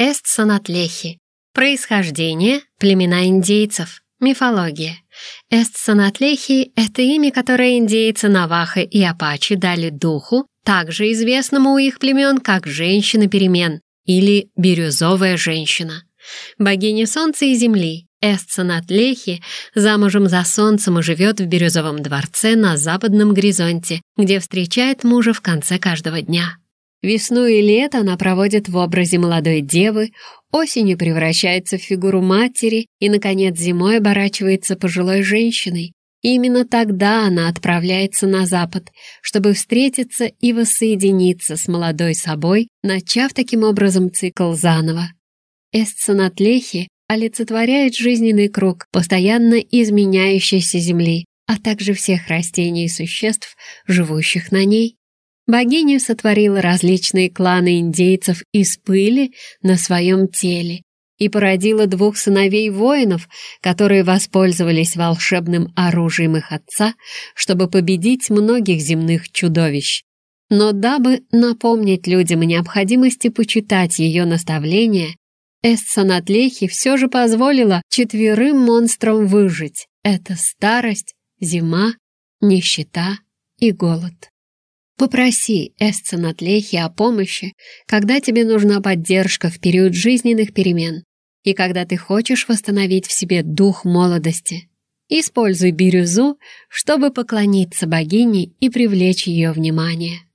Эстсанатлехи. Происхождение – племена индейцев. Мифология. Эстсанатлехи – это имя, которое индейцы Навахо и Апачи дали духу, также известному у их племен как «женщина перемен» или «бирюзовая женщина». Богиня солнца и земли, Эсценатлехи замужем за солнцем и живет в бирюзовом дворце на западном горизонте, где встречает мужа в конце каждого дня. Весну и лето она проводит в образе молодой девы, осенью превращается в фигуру матери и, наконец, зимой оборачивается пожилой женщиной. И именно тогда она отправляется на запад, чтобы встретиться и воссоединиться с молодой собой, начав таким образом цикл заново. Эсценатлехи олицетворяет жизненный круг постоянно изменяющейся Земли, а также всех растений и существ, живущих на ней. Богиня сотворила различные кланы индейцев из пыли на своем теле и породила двух сыновей воинов, которые воспользовались волшебным оружием их отца, чтобы победить многих земных чудовищ. Но дабы напомнить людям о необходимости почитать ее наставления, Эссанатлехи все же позволила четверым монстрам выжить. Это старость, зима, нищета и голод. Попроси Эсценатлехи о помощи, когда тебе нужна поддержка в период жизненных перемен и когда ты хочешь восстановить в себе дух молодости. Используй бирюзу, чтобы поклониться богине и привлечь ее внимание.